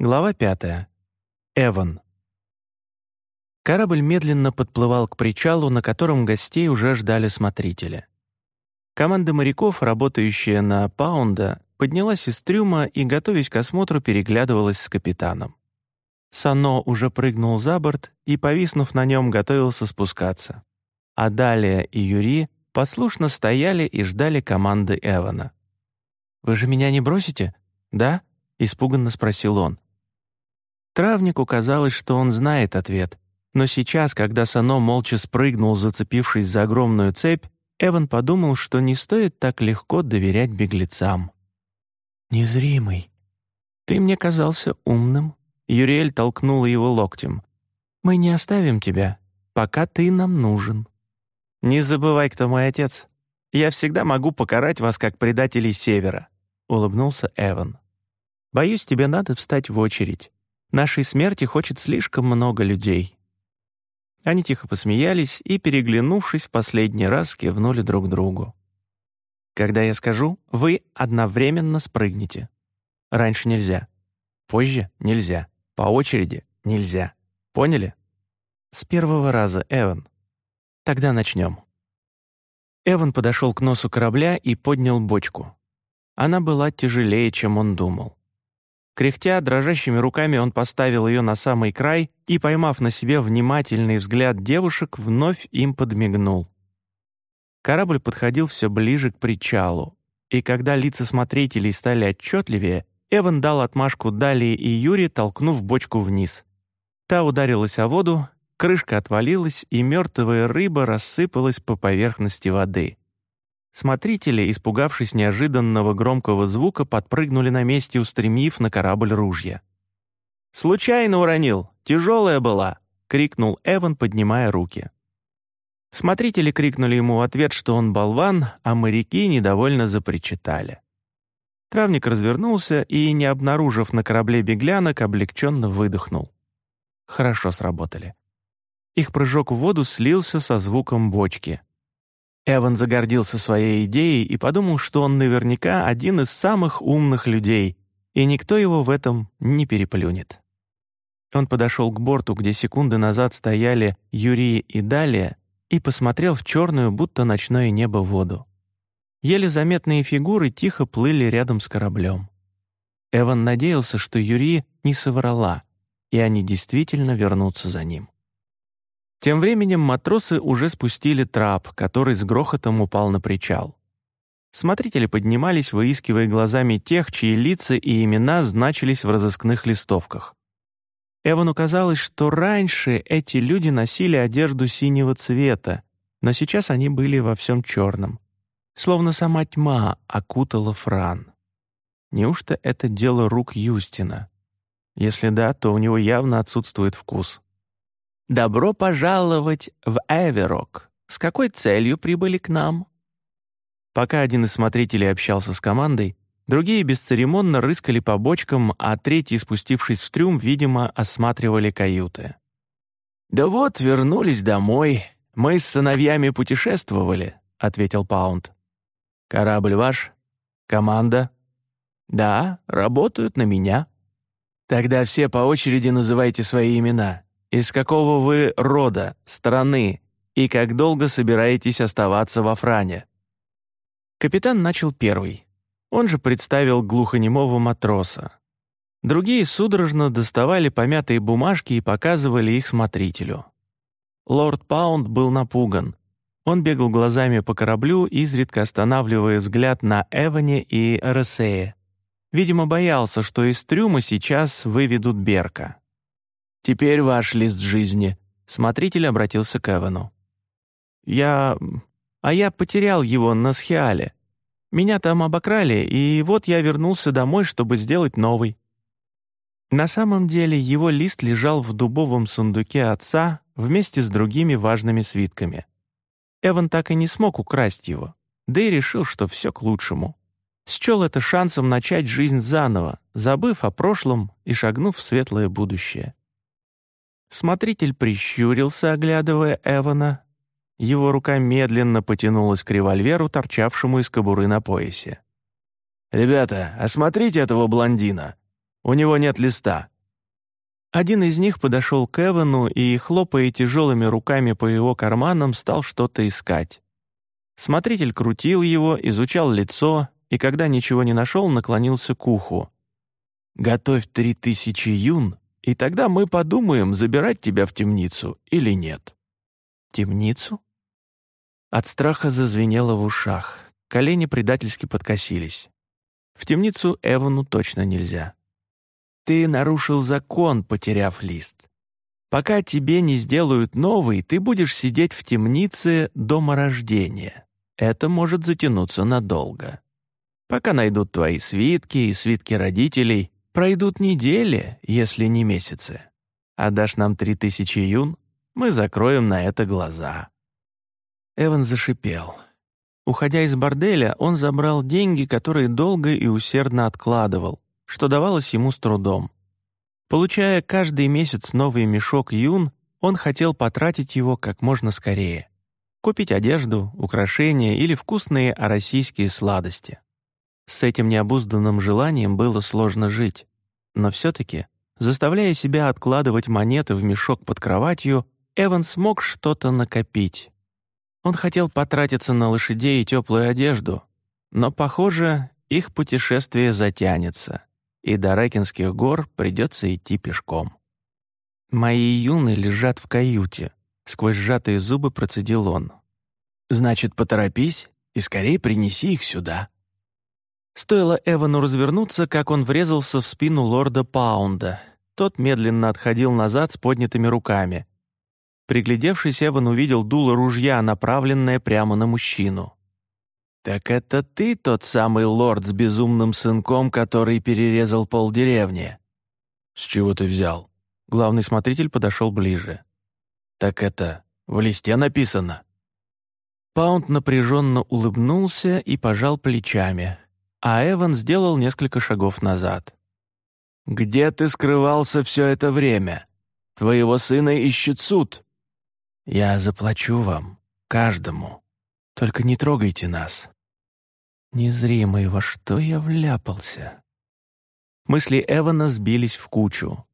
Глава пятая. Эван. Корабль медленно подплывал к причалу, на котором гостей уже ждали смотрители. Команда моряков, работающая на Паунда, поднялась из трюма и, готовясь к осмотру, переглядывалась с капитаном. Сано уже прыгнул за борт и, повиснув на нем, готовился спускаться. А Далия и Юри послушно стояли и ждали команды Эвана. «Вы же меня не бросите? Да?» — испуганно спросил он. Травнику казалось, что он знает ответ, но сейчас, когда Сано молча спрыгнул, зацепившись за огромную цепь, Эван подумал, что не стоит так легко доверять беглецам. «Незримый. Ты мне казался умным». Юриэль толкнула его локтем. «Мы не оставим тебя, пока ты нам нужен». «Не забывай, кто мой отец. Я всегда могу покарать вас, как предателей Севера», — улыбнулся Эван. «Боюсь, тебе надо встать в очередь. Нашей смерти хочет слишком много людей». Они тихо посмеялись и, переглянувшись в последний раз, кивнули друг другу. «Когда я скажу, вы одновременно спрыгнете. Раньше нельзя. Позже нельзя. По очереди нельзя. Поняли?» «С первого раза, Эван. Тогда начнем». Эван подошел к носу корабля и поднял бочку. Она была тяжелее, чем он думал. Кряхтя, дрожащими руками он поставил ее на самый край и, поймав на себе внимательный взгляд девушек, вновь им подмигнул. Корабль подходил все ближе к причалу, и когда лица смотрителей стали отчетливее, Эван дал отмашку Далии и Юре, толкнув бочку вниз. Та ударилась о воду, крышка отвалилась, и мертвая рыба рассыпалась по поверхности воды. Смотрители, испугавшись неожиданного громкого звука, подпрыгнули на месте, устремив на корабль ружья. «Случайно уронил! Тяжелая была!» — крикнул Эван, поднимая руки. Смотрители крикнули ему в ответ, что он болван, а моряки недовольно запричитали. Травник развернулся и, не обнаружив на корабле беглянок, облегченно выдохнул. Хорошо сработали. Их прыжок в воду слился со звуком бочки. Эван загордился своей идеей и подумал, что он наверняка один из самых умных людей, и никто его в этом не переплюнет. Он подошел к борту, где секунды назад стояли Юрий и Далия, и посмотрел в черную, будто ночное небо, воду. Еле заметные фигуры тихо плыли рядом с кораблем. Эван надеялся, что Юрий не соврала, и они действительно вернутся за ним. Тем временем матросы уже спустили трап, который с грохотом упал на причал. Смотрители поднимались, выискивая глазами тех, чьи лица и имена значились в разыскных листовках. Эвану казалось, что раньше эти люди носили одежду синего цвета, но сейчас они были во всем черном. Словно сама тьма окутала Фран. Неужто это дело рук Юстина? Если да, то у него явно отсутствует вкус. «Добро пожаловать в Эверок. С какой целью прибыли к нам?» Пока один из смотрителей общался с командой, другие бесцеремонно рыскали по бочкам, а третьи, спустившись в трюм, видимо, осматривали каюты. «Да вот, вернулись домой. Мы с сыновьями путешествовали», — ответил Паунд. «Корабль ваш? Команда?» «Да, работают на меня». «Тогда все по очереди называйте свои имена», из какого вы рода, страны и как долго собираетесь оставаться во Фране?» Капитан начал первый. Он же представил глухонемого матроса. Другие судорожно доставали помятые бумажки и показывали их смотрителю. Лорд Паунд был напуган. Он бегал глазами по кораблю, изредка останавливая взгляд на Эване и Ресее. Видимо, боялся, что из трюма сейчас выведут Берка. «Теперь ваш лист жизни», — смотритель обратился к Эвану. «Я... а я потерял его на Схиале. Меня там обокрали, и вот я вернулся домой, чтобы сделать новый». На самом деле его лист лежал в дубовом сундуке отца вместе с другими важными свитками. Эван так и не смог украсть его, да и решил, что все к лучшему. Счел это шансом начать жизнь заново, забыв о прошлом и шагнув в светлое будущее. Смотритель прищурился, оглядывая Эвана. Его рука медленно потянулась к револьверу, торчавшему из кобуры на поясе. «Ребята, осмотрите этого блондина. У него нет листа». Один из них подошел к Эвану и, хлопая тяжелыми руками по его карманам, стал что-то искать. Смотритель крутил его, изучал лицо и, когда ничего не нашел, наклонился к уху. «Готовь три тысячи юн, и тогда мы подумаем, забирать тебя в темницу или нет». «Темницу?» От страха зазвенело в ушах, колени предательски подкосились. В темницу Эвану точно нельзя. Ты нарушил закон, потеряв лист. Пока тебе не сделают новый, ты будешь сидеть в темнице дома рождения. Это может затянуться надолго. Пока найдут твои свитки и свитки родителей, пройдут недели, если не месяцы. Отдашь нам три тысячи юн, мы закроем на это глаза». Эван зашипел. Уходя из борделя, он забрал деньги, которые долго и усердно откладывал, что давалось ему с трудом. Получая каждый месяц новый мешок юн, он хотел потратить его как можно скорее. Купить одежду, украшения или вкусные российские сладости. С этим необузданным желанием было сложно жить. Но все-таки, заставляя себя откладывать монеты в мешок под кроватью, Эван смог что-то накопить. Он хотел потратиться на лошадей и теплую одежду, но, похоже, их путешествие затянется и до Ракинских гор придется идти пешком. «Мои юны лежат в каюте», — сквозь сжатые зубы процедил он. «Значит, поторопись и скорее принеси их сюда». Стоило Эвану развернуться, как он врезался в спину лорда Паунда. Тот медленно отходил назад с поднятыми руками. Приглядевшись, Эван увидел дуло ружья, направленное прямо на мужчину. «Так это ты тот самый лорд с безумным сынком, который перерезал полдеревни?» «С чего ты взял?» Главный смотритель подошел ближе. «Так это в листе написано?» Паунд напряженно улыбнулся и пожал плечами, а Эван сделал несколько шагов назад. «Где ты скрывался все это время? Твоего сына ищет суд». «Я заплачу вам, каждому. Только не трогайте нас. Незримый, во что я вляпался? Мысли Эвана сбились в кучу.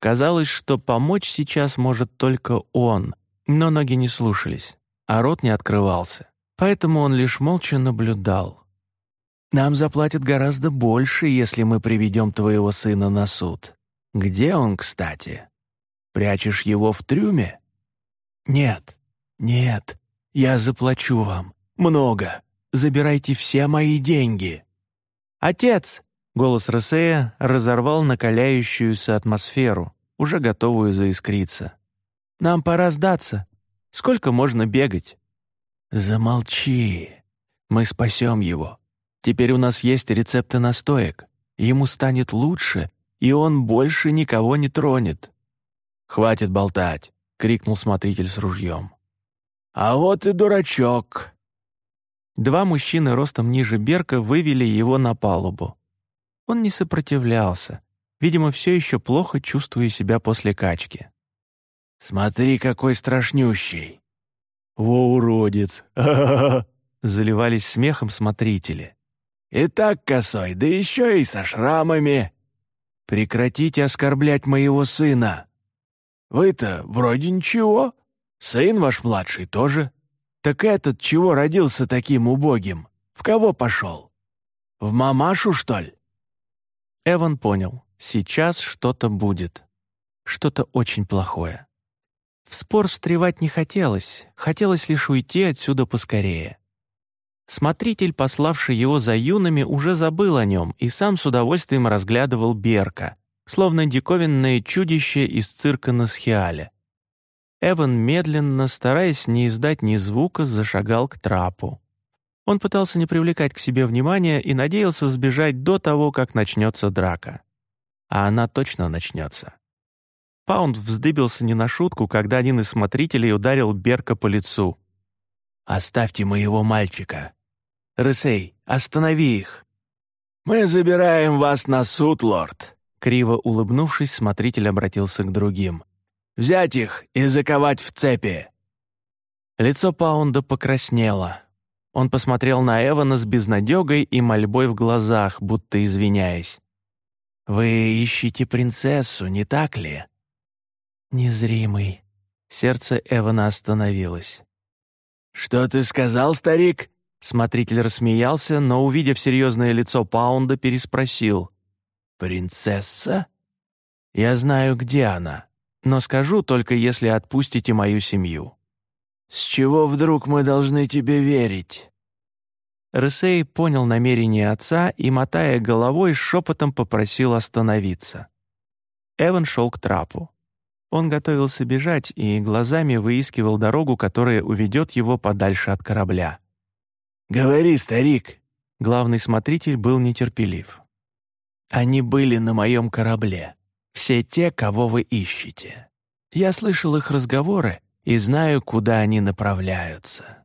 Казалось, что помочь сейчас может только он, но ноги не слушались, а рот не открывался. Поэтому он лишь молча наблюдал. «Нам заплатят гораздо больше, если мы приведем твоего сына на суд. Где он, кстати? Прячешь его в трюме?» «Нет, нет, я заплачу вам. Много забирайте все мои деньги». «Отец!» — голос Росея разорвал накаляющуюся атмосферу, уже готовую заискриться. «Нам пора сдаться. Сколько можно бегать?» «Замолчи. Мы спасем его. Теперь у нас есть рецепты настоек. Ему станет лучше, и он больше никого не тронет». «Хватит болтать!» — крикнул смотритель с ружьем. «А вот и дурачок!» Два мужчины ростом ниже Берка вывели его на палубу. Он не сопротивлялся, видимо, все еще плохо чувствуя себя после качки. «Смотри, какой страшнющий!» «Во, уродец! заливались смехом смотрители. «И так косой, да еще и со шрамами!» «Прекратите оскорблять моего сына!» «Вы-то вроде ничего. Сын ваш младший тоже. Так этот чего родился таким убогим? В кого пошел? В мамашу, что ли?» Эван понял, сейчас что-то будет. Что-то очень плохое. В спор встревать не хотелось, хотелось лишь уйти отсюда поскорее. Смотритель, пославший его за юнами, уже забыл о нем и сам с удовольствием разглядывал Берка, словно диковинное чудище из цирка на Схиале. Эван медленно, стараясь не издать ни звука, зашагал к трапу. Он пытался не привлекать к себе внимания и надеялся сбежать до того, как начнется драка. А она точно начнется. Паунд вздыбился не на шутку, когда один из смотрителей ударил Берка по лицу. «Оставьте моего мальчика! Рысей, останови их!» «Мы забираем вас на суд, лорд!» Криво улыбнувшись, смотритель обратился к другим. Взять их и заковать в цепи!» Лицо Паунда покраснело. Он посмотрел на Эвана с безнадегой и мольбой в глазах, будто извиняясь. «Вы ищете принцессу, не так ли?» «Незримый». Сердце Эвана остановилось. «Что ты сказал, старик?» Смотритель рассмеялся, но, увидев серьезное лицо Паунда, переспросил. «Принцесса?» «Я знаю, где она, но скажу только, если отпустите мою семью». «С чего вдруг мы должны тебе верить?» Ресей понял намерение отца и, мотая головой, шепотом попросил остановиться. Эван шел к трапу. Он готовился бежать и глазами выискивал дорогу, которая уведет его подальше от корабля. «Говори, старик!» Главный смотритель был нетерпелив. «Они были на моем корабле. Все те, кого вы ищете. Я слышал их разговоры и знаю, куда они направляются.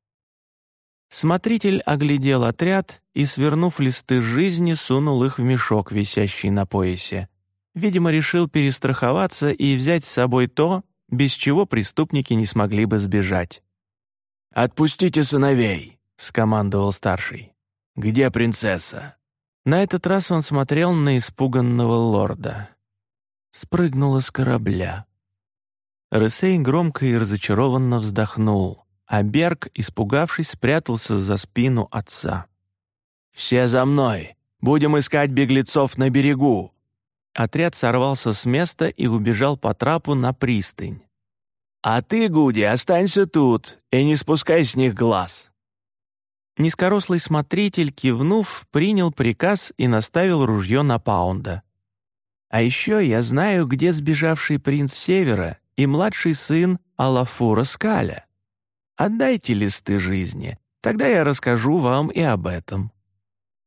Смотритель оглядел отряд и, свернув листы жизни, сунул их в мешок, висящий на поясе. Видимо, решил перестраховаться и взять с собой то, без чего преступники не смогли бы сбежать. «Отпустите сыновей!» — скомандовал старший. «Где принцесса?» На этот раз он смотрел на испуганного лорда. Спрыгнула с корабля. Ресей громко и разочарованно вздохнул а Берг, испугавшись, спрятался за спину отца. «Все за мной! Будем искать беглецов на берегу!» Отряд сорвался с места и убежал по трапу на пристань. «А ты, Гуди, останься тут и не спускай с них глаз!» Низкорослый смотритель, кивнув, принял приказ и наставил ружье на Паунда. «А еще я знаю, где сбежавший принц Севера и младший сын Алафура Скаля. Отдайте листы жизни, тогда я расскажу вам и об этом».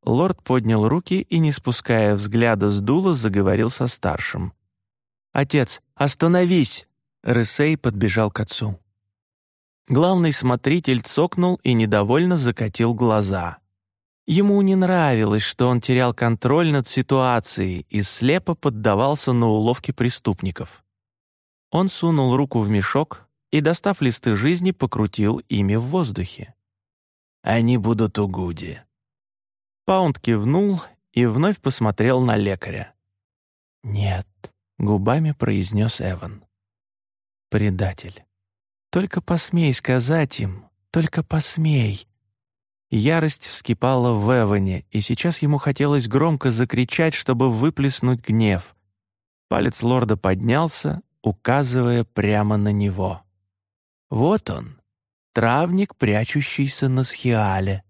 Лорд поднял руки и, не спуская взгляда с дула, заговорил со старшим. «Отец, остановись!» Рысей подбежал к отцу. Главный смотритель цокнул и недовольно закатил глаза. Ему не нравилось, что он терял контроль над ситуацией и слепо поддавался на уловки преступников. Он сунул руку в мешок, и, достав листы жизни, покрутил ими в воздухе. «Они будут у Гуди». Паунд кивнул и вновь посмотрел на лекаря. «Нет», — губами произнес Эван. «Предатель. Только посмей сказать им, только посмей». Ярость вскипала в Эване, и сейчас ему хотелось громко закричать, чтобы выплеснуть гнев. Палец лорда поднялся, указывая прямо на него. Вот он, травник, прячущийся на схиале.